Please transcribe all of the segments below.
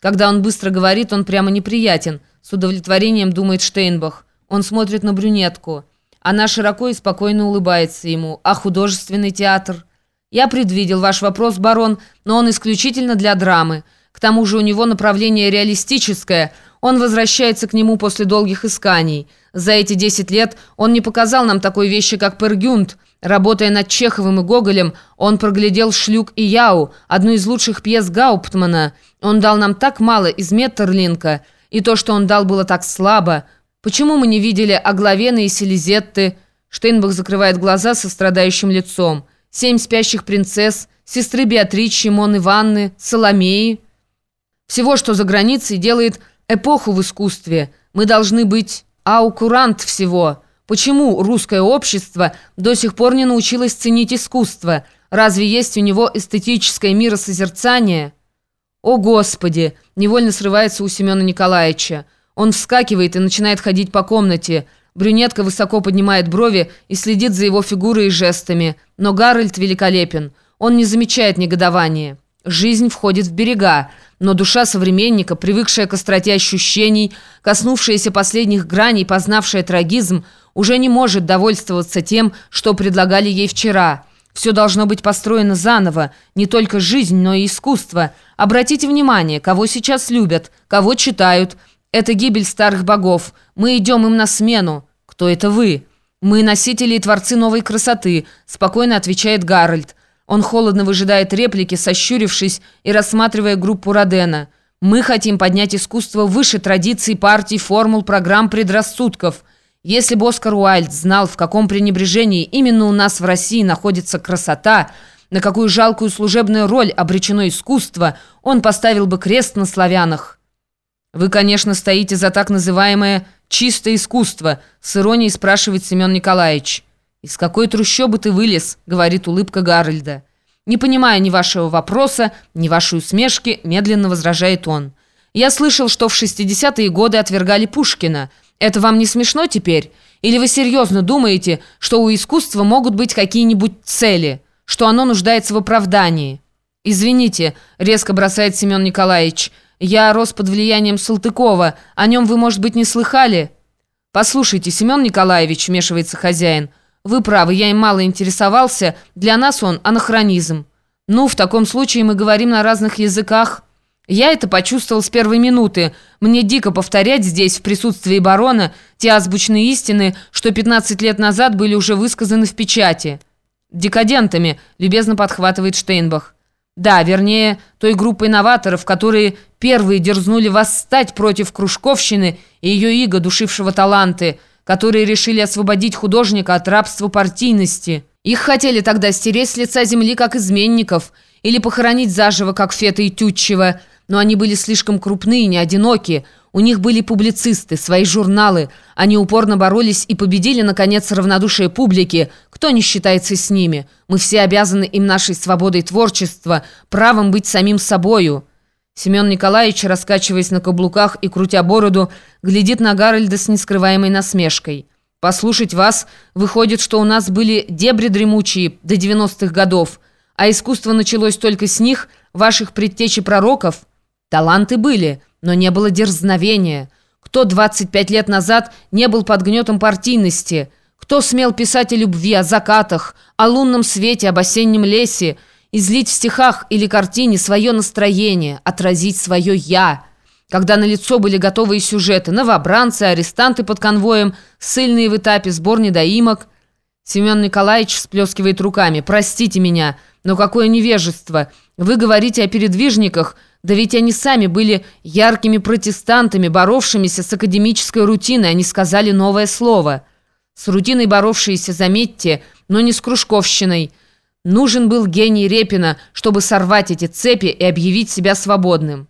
Когда он быстро говорит, он прямо неприятен. С удовлетворением думает Штейнбах. Он смотрит на брюнетку. Она широко и спокойно улыбается ему. А художественный театр? Я предвидел ваш вопрос, барон, но он исключительно для драмы. К тому же у него направление реалистическое. Он возвращается к нему после долгих исканий. За эти 10 лет он не показал нам такой вещи, как Пергюнд. Работая над Чеховым и Гоголем, он проглядел «Шлюк и Яу», одну из лучших пьес Гауптмана. Он дал нам так мало из Меттерлинка, и то, что он дал, было так слабо. Почему мы не видели Аглавены и Селизетты? Штейнбах закрывает глаза со страдающим лицом. «Семь спящих принцесс», сестры Беатричи, Мон Иванны, Соломеи. Всего, что за границей, делает эпоху в искусстве. Мы должны быть аукурант всего. Почему русское общество до сих пор не научилось ценить искусство? Разве есть у него эстетическое миросозерцание? О, Господи! Невольно срывается у Семена Николаевича. Он вскакивает и начинает ходить по комнате. Брюнетка высоко поднимает брови и следит за его фигурой и жестами. Но Гарольд великолепен. Он не замечает негодования. Жизнь входит в берега, но душа современника, привыкшая к остроте ощущений, коснувшаяся последних граней, познавшая трагизм, уже не может довольствоваться тем, что предлагали ей вчера. Все должно быть построено заново, не только жизнь, но и искусство. Обратите внимание, кого сейчас любят, кого читают. Это гибель старых богов. Мы идем им на смену. Кто это вы? Мы носители и творцы новой красоты, спокойно отвечает Гарольд. Он холодно выжидает реплики, сощурившись и рассматривая группу Родена. «Мы хотим поднять искусство выше традиций партий, формул, программ, предрассудков. Если бы Оскар Уайльд знал, в каком пренебрежении именно у нас в России находится красота, на какую жалкую служебную роль обречено искусство, он поставил бы крест на славянах». «Вы, конечно, стоите за так называемое «чистое искусство», с иронией спрашивает Семен Николаевич. «Из какой трущобы ты вылез?» — говорит улыбка Гарольда. «Не понимая ни вашего вопроса, ни вашей усмешки», — медленно возражает он. «Я слышал, что в 60-е годы отвергали Пушкина. Это вам не смешно теперь? Или вы серьезно думаете, что у искусства могут быть какие-нибудь цели, что оно нуждается в оправдании?» «Извините», — резко бросает Семен Николаевич, «я рос под влиянием Салтыкова. О нем вы, может быть, не слыхали?» «Послушайте, Семен Николаевич», — вмешивается хозяин, — «Вы правы, я им мало интересовался. Для нас он анахронизм». «Ну, в таком случае мы говорим на разных языках». Я это почувствовал с первой минуты. Мне дико повторять здесь, в присутствии барона, те азбучные истины, что 15 лет назад были уже высказаны в печати. «Декадентами», — любезно подхватывает Штейнбах. Да, вернее, той группой новаторов, которые первые дерзнули восстать против кружковщины и ее иго, душившего таланты — которые решили освободить художника от рабства партийности. Их хотели тогда стереть с лица земли как изменников или похоронить заживо, как Фета и Тютчева, но они были слишком крупны и не одиноки. У них были публицисты, свои журналы. Они упорно боролись и победили, наконец, равнодушие публики. Кто не считается с ними? Мы все обязаны им нашей свободой творчества, правом быть самим собою». Семен Николаевич, раскачиваясь на каблуках и крутя бороду, глядит на Гарольда с нескрываемой насмешкой. «Послушать вас, выходит, что у нас были дебри дремучие до 90-х годов, а искусство началось только с них, ваших предтечи пророков. Таланты были, но не было дерзновения. Кто 25 лет назад не был под гнетом партийности? Кто смел писать о любви, о закатах, о лунном свете, об осеннем лесе, излить в стихах или картине свое настроение, отразить свое «я». Когда на лицо были готовые сюжеты, новобранцы, арестанты под конвоем, ссыльные в этапе, сбор недоимок. Семен Николаевич всплескивает руками. «Простите меня, но какое невежество! Вы говорите о передвижниках, да ведь они сами были яркими протестантами, боровшимися с академической рутиной, они сказали новое слово. С рутиной боровшиеся, заметьте, но не с кружковщиной». Нужен был гений Репина, чтобы сорвать эти цепи и объявить себя свободным.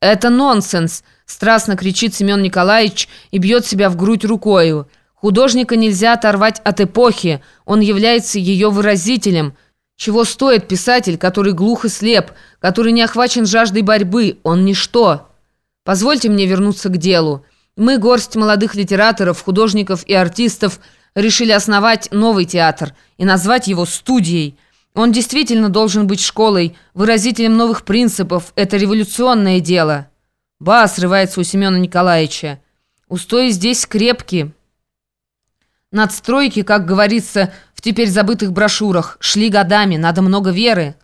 «Это нонсенс!» – страстно кричит Семен Николаевич и бьет себя в грудь рукою. «Художника нельзя оторвать от эпохи, он является ее выразителем. Чего стоит писатель, который глух и слеп, который не охвачен жаждой борьбы, он ничто. Позвольте мне вернуться к делу. Мы, горсть молодых литераторов, художников и артистов – решили основать новый театр и назвать его «студией». Он действительно должен быть школой, выразителем новых принципов. Это революционное дело. Ба, срывается у Семена Николаевича. Устои здесь крепкие. Надстройки, как говорится в теперь забытых брошюрах, шли годами, надо много веры.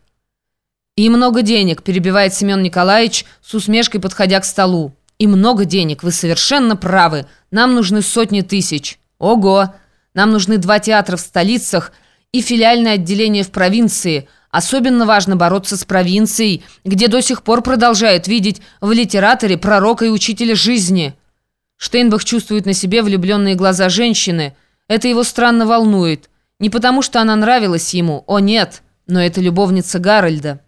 «И много денег», – перебивает Семен Николаевич, с усмешкой подходя к столу. «И много денег, вы совершенно правы. Нам нужны сотни тысяч». «Ого! Нам нужны два театра в столицах и филиальное отделение в провинции. Особенно важно бороться с провинцией, где до сих пор продолжают видеть в литераторе пророка и учителя жизни». Штейнбах чувствует на себе влюбленные глаза женщины. Это его странно волнует. Не потому, что она нравилась ему, о нет, но это любовница Гарольда.